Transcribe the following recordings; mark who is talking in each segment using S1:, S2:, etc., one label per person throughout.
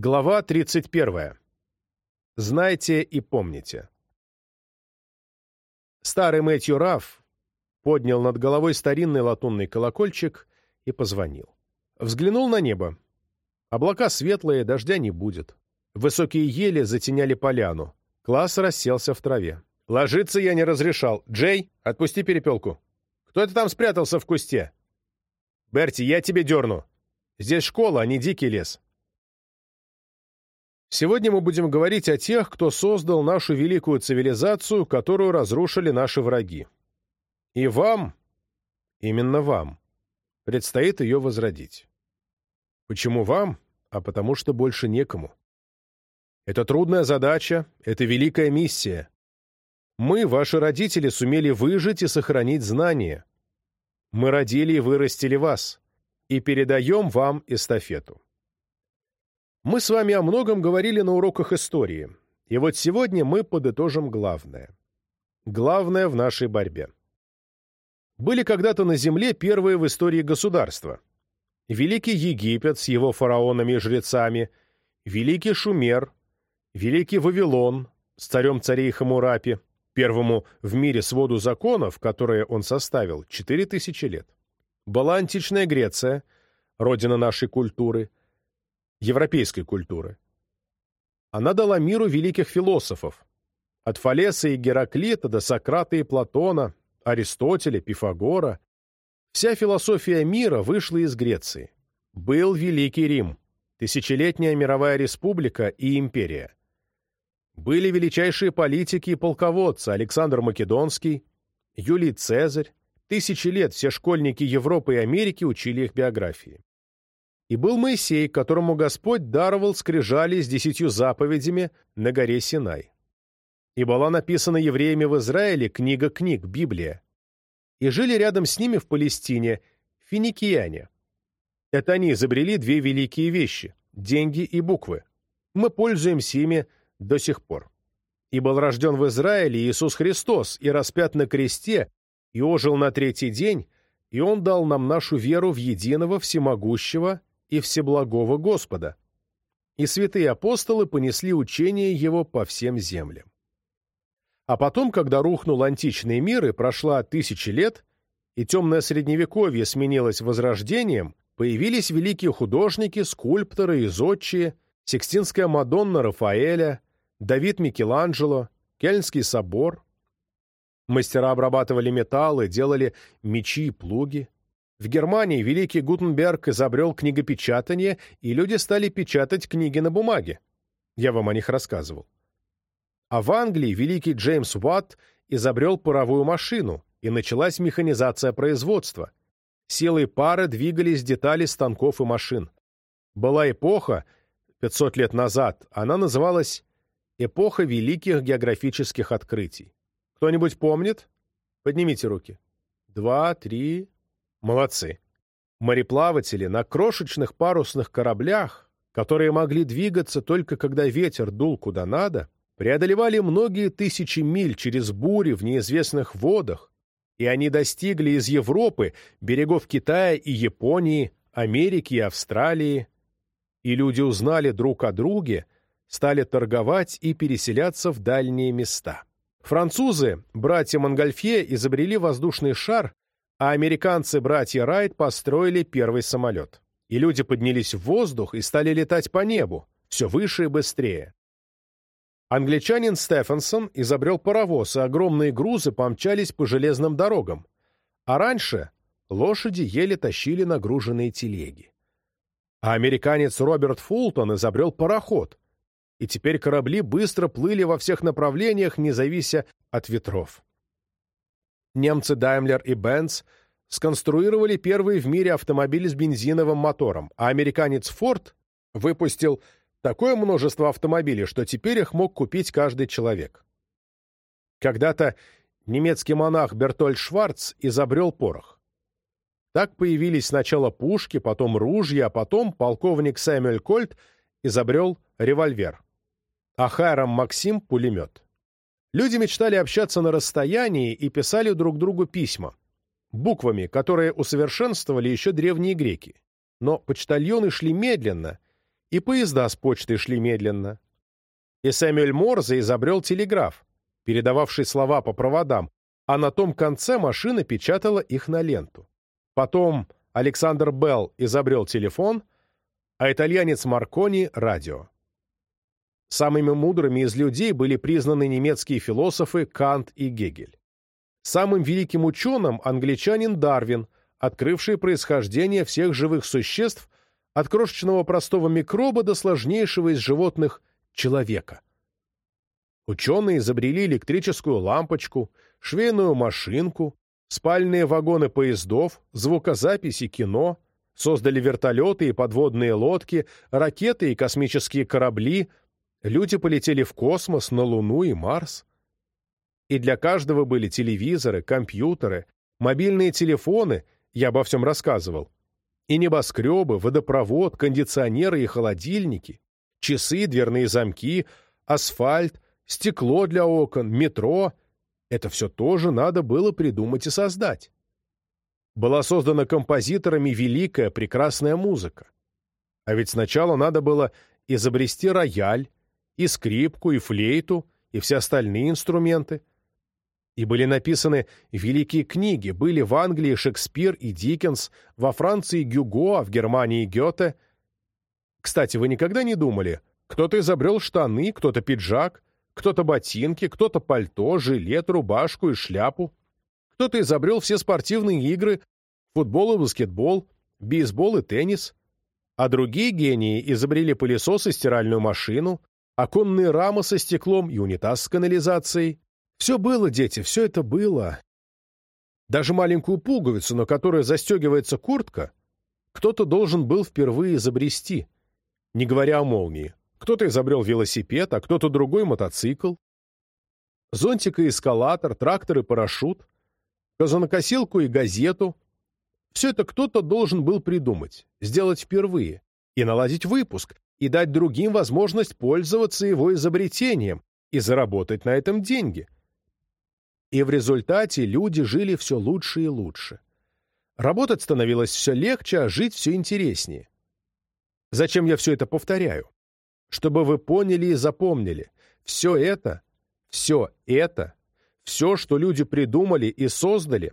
S1: Глава 31. Знайте и помните. Старый Мэтью Раф поднял над головой старинный латунный колокольчик и позвонил. Взглянул на небо. Облака светлые, дождя не будет. Высокие ели затеняли поляну. Класс расселся в траве. «Ложиться я не разрешал. Джей, отпусти перепелку. Кто это там спрятался в кусте?» «Берти, я тебе дерну. Здесь школа, а не дикий лес». Сегодня мы будем говорить о тех, кто создал нашу великую цивилизацию, которую разрушили наши враги. И вам, именно вам, предстоит ее возродить. Почему вам? А потому что больше некому. Это трудная задача, это великая миссия. Мы, ваши родители, сумели выжить и сохранить знания. Мы родили и вырастили вас, и передаем вам эстафету. Мы с вами о многом говорили на уроках истории, и вот сегодня мы подытожим главное. Главное в нашей борьбе. Были когда-то на Земле первые в истории государства. Великий Египет с его фараонами и жрецами, Великий Шумер, Великий Вавилон с царем царей Хамурапи, первому в мире своду законов, которые он составил, 4000 лет. Была античная Греция, родина нашей культуры, европейской культуры. Она дала миру великих философов, от Фалеса и Гераклита до Сократа и Платона, Аристотеля, Пифагора. Вся философия мира вышла из Греции. Был Великий Рим, тысячелетняя мировая республика и империя. Были величайшие политики и полководцы Александр Македонский, Юлий Цезарь. Тысячи лет все школьники Европы и Америки учили их биографии. И был Моисей, которому Господь даровал скрижали с десятью заповедями на горе Синай. И была написана евреями в Израиле книга книг, Библия. И жили рядом с ними в Палестине финикияне. Это они изобрели две великие вещи – деньги и буквы. Мы пользуемся ими до сих пор. И был рожден в Израиле Иисус Христос, и распят на кресте, и ожил на третий день, и Он дал нам нашу веру в единого, всемогущего и всеблагого Господа. И святые апостолы понесли учение его по всем землям. А потом, когда рухнул античный мир и прошла тысячи лет, и темное средневековье сменилось возрождением, появились великие художники, скульпторы и зодчие, Сикстинская Мадонна Рафаэля, Давид Микеланджело, Кельнский собор. Мастера обрабатывали металлы, делали мечи и плуги. В Германии великий Гутенберг изобрел книгопечатание, и люди стали печатать книги на бумаге. Я вам о них рассказывал. А в Англии великий Джеймс Уатт изобрел паровую машину, и началась механизация производства. Силой пары двигались детали станков и машин. Была эпоха, 500 лет назад, она называлась «Эпоха великих географических открытий». Кто-нибудь помнит? Поднимите руки. Два, три, Молодцы. Мореплаватели на крошечных парусных кораблях, которые могли двигаться только когда ветер дул куда надо, преодолевали многие тысячи миль через бури в неизвестных водах, и они достигли из Европы берегов Китая и Японии, Америки и Австралии, и люди узнали друг о друге, стали торговать и переселяться в дальние места. Французы, братья Монгольфье, изобрели воздушный шар, а американцы-братья Райт построили первый самолет. И люди поднялись в воздух и стали летать по небу, все выше и быстрее. Англичанин Стефенсон изобрел паровоз, и огромные грузы помчались по железным дорогам. А раньше лошади еле тащили нагруженные телеги. А американец Роберт Фултон изобрел пароход, и теперь корабли быстро плыли во всех направлениях, не завися от ветров немцы Daimler и Benz сконструировали первый в мире автомобиль с бензиновым мотором, а американец Ford выпустил такое множество автомобилей, что теперь их мог купить каждый человек. Когда-то немецкий монах Бертольд Шварц изобрел порох. Так появились сначала пушки, потом ружья, а потом полковник Сэмюэль Кольт изобрел револьвер, а Хайрам Максим — пулемет. Люди мечтали общаться на расстоянии и писали друг другу письма, буквами, которые усовершенствовали еще древние греки. Но почтальоны шли медленно, и поезда с почтой шли медленно. И Сэмюэль Морзе изобрел телеграф, передававший слова по проводам, а на том конце машина печатала их на ленту. Потом Александр Белл изобрел телефон, а итальянец Маркони — радио. Самыми мудрыми из людей были признаны немецкие философы Кант и Гегель. Самым великим ученым — англичанин Дарвин, открывший происхождение всех живых существ от крошечного простого микроба до сложнейшего из животных — человека. Ученые изобрели электрическую лампочку, швейную машинку, спальные вагоны поездов, звукозаписи кино, создали вертолеты и подводные лодки, ракеты и космические корабли, люди полетели в космос, на Луну и Марс. И для каждого были телевизоры, компьютеры, мобильные телефоны, я обо всем рассказывал, и небоскребы, водопровод, кондиционеры и холодильники, часы, дверные замки, асфальт, стекло для окон, метро — это все тоже надо было придумать и создать. Была создана композиторами великая, прекрасная музыка. А ведь сначала надо было изобрести рояль, и скрипку, и флейту, и все остальные инструменты. И были написаны великие книги, были в Англии Шекспир и Диккенс, во Франции Гюго, а в Германии Гёте. Кстати, вы никогда не думали, кто-то изобрел штаны, кто-то пиджак, кто-то ботинки, кто-то пальто, жилет, рубашку и шляпу. Кто-то изобрел все спортивные игры, футбол и баскетбол, бейсбол и теннис. А другие гении изобрели пылесос и стиральную машину, оконные рамы со стеклом и унитаз с канализацией. Все было, дети, все это было. Даже маленькую пуговицу, на которой застегивается куртка, кто-то должен был впервые изобрести, не говоря о молнии. Кто-то изобрел велосипед, а кто-то другой мотоцикл. Зонтик и эскалатор, трактор и парашют, газонокосилку и газету. Все это кто-то должен был придумать, сделать впервые, и наладить выпуск, и дать другим возможность пользоваться его изобретением и заработать на этом деньги. И в результате люди жили все лучше и лучше. Работать становилось все легче, а жить все интереснее. Зачем я все это повторяю? чтобы вы поняли и запомнили. Все это, все это, все, что люди придумали и создали,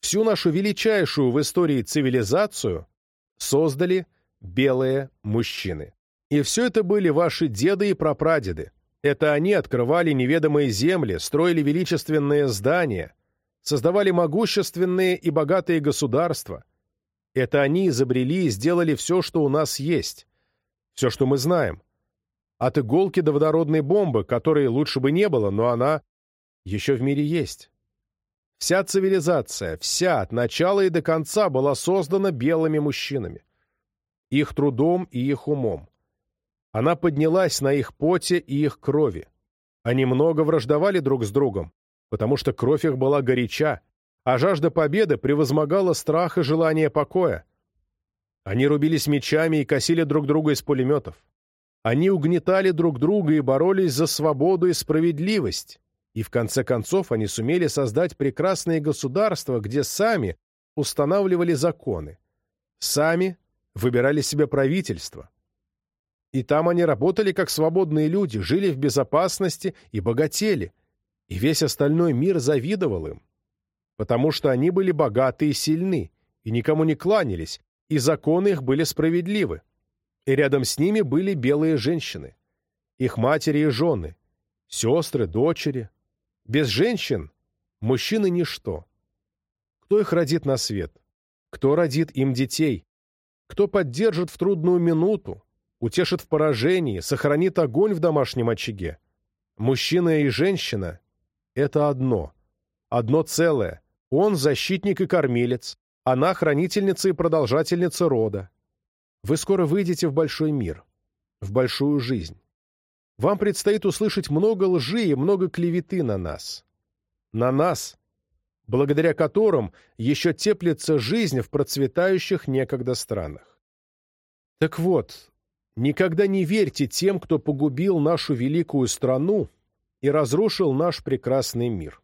S1: всю нашу величайшую в истории цивилизацию создали белые мужчины. И все это были ваши деды и прапрадеды. Это они открывали неведомые земли, строили величественные здания, создавали могущественные и богатые государства. Это они изобрели и сделали все, что у нас есть, все, что мы знаем от иголки до водородной бомбы, которой лучше бы не было, но она еще в мире есть. Вся цивилизация, вся, от начала и до конца, была создана белыми мужчинами. Их трудом и их умом. Она поднялась на их поте и их крови. Они много враждовали друг с другом, потому что кровь их была горяча, а жажда победы превозмогала страх и желание покоя. Они рубились мечами и косили друг друга из пулеметов. Они угнетали друг друга и боролись за свободу и справедливость. И в конце концов они сумели создать прекрасное государство, где сами устанавливали законы. Сами выбирали себе правительство. И там они работали как свободные люди, жили в безопасности и богатели. И весь остальной мир завидовал им. Потому что они были богаты и сильны, и никому не кланялись, и законы их были справедливы и рядом с ними были белые женщины, их матери и жены, сестры, дочери. Без женщин мужчины — ничто. Кто их родит на свет? Кто родит им детей? Кто поддержит в трудную минуту, утешит в поражении, сохранит огонь в домашнем очаге? Мужчина и женщина — это одно, одно целое. Он — защитник и кормилец, она — хранительница и продолжательница рода. Вы скоро выйдете в большой мир, в большую жизнь. Вам предстоит услышать много лжи и много клеветы на нас. На нас, благодаря которым еще теплится жизнь в процветающих некогда странах. Так вот, никогда не верьте тем, кто погубил нашу великую страну и разрушил наш прекрасный мир.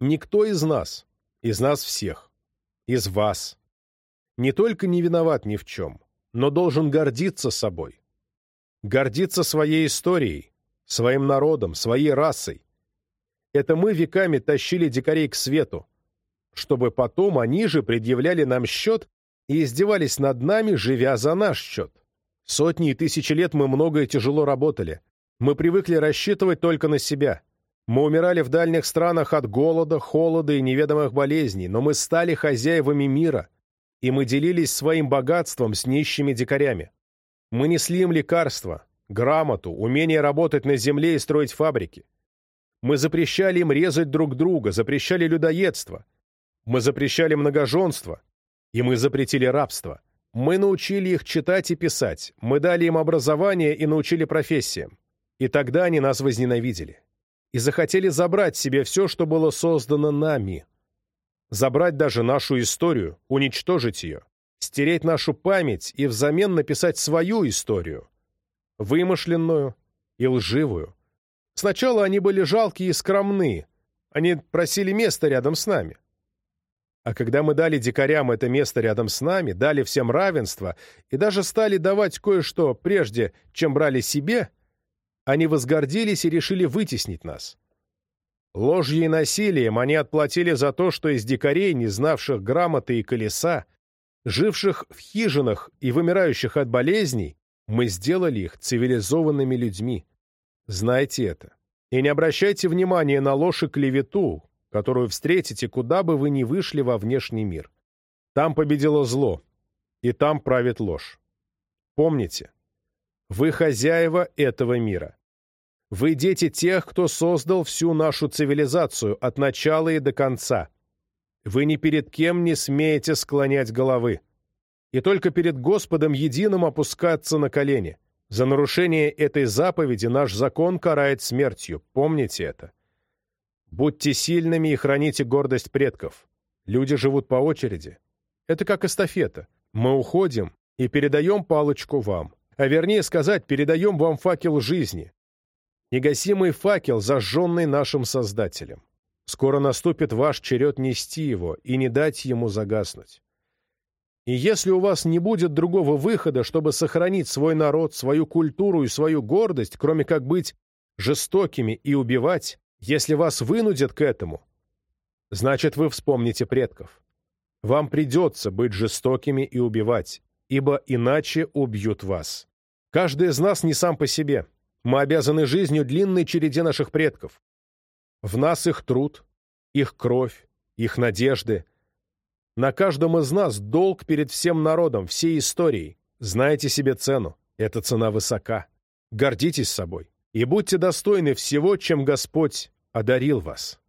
S1: Никто из нас, из нас всех, из вас, не только не виноват ни в чем, но должен гордиться собой, гордиться своей историей, своим народом, своей расой. Это мы веками тащили дикарей к свету, чтобы потом они же предъявляли нам счет и издевались над нами, живя за наш счет. Сотни и тысячи лет мы много и тяжело работали. Мы привыкли рассчитывать только на себя. Мы умирали в дальних странах от голода, холода и неведомых болезней, но мы стали хозяевами мира, и мы делились своим богатством с нищими дикарями. Мы несли им лекарства, грамоту, умение работать на земле и строить фабрики. Мы запрещали им резать друг друга, запрещали людоедство. Мы запрещали многоженство, и мы запретили рабство. Мы научили их читать и писать, мы дали им образование и научили профессиям. И тогда они нас возненавидели и захотели забрать себе все, что было создано нами. Забрать даже нашу историю, уничтожить ее, стереть нашу память и взамен написать свою историю. Вымышленную и лживую. Сначала они были жалкие и скромны, они просили места рядом с нами. А когда мы дали дикарям это место рядом с нами, дали всем равенство и даже стали давать кое-что прежде, чем брали себе, они возгордились и решили вытеснить нас. Ложью и насилием они отплатили за то, что из дикарей, не знавших грамоты и колеса, живших в хижинах и вымирающих от болезней, мы сделали их цивилизованными людьми. Знайте это. И не обращайте внимания на ложь и клевету, которую встретите, куда бы вы ни вышли во внешний мир. Там победило зло, и там правит ложь. Помните, вы хозяева этого мира. Вы дети тех, кто создал всю нашу цивилизацию от начала и до конца. Вы ни перед кем не смеете склонять головы. И только перед Господом единым опускаться на колени. За нарушение этой заповеди наш закон карает смертью. Помните это. Будьте сильными и храните гордость предков. Люди живут по очереди. Это как эстафета. Мы уходим и передаем палочку вам а вернее сказать, передаем вам факел жизни. Негасимый факел, зажженный нашим Создателем. Скоро наступит ваш черед нести его и не дать ему загаснуть. И если у вас не будет другого выхода, чтобы сохранить свой народ, свою культуру и свою гордость, кроме как быть жестокими и убивать, если вас вынудят к этому, значит, вы вспомните предков. Вам придется быть жестокими и убивать, ибо иначе убьют вас. Каждый из нас не сам по себе. Мы обязаны жизнью длинной череде наших предков. В нас их труд, их кровь, их надежды. На каждом из нас долг перед всем народом, всей историей. Знайте себе цену. Эта цена высока. Гордитесь собой и будьте достойны всего, чем Господь одарил вас.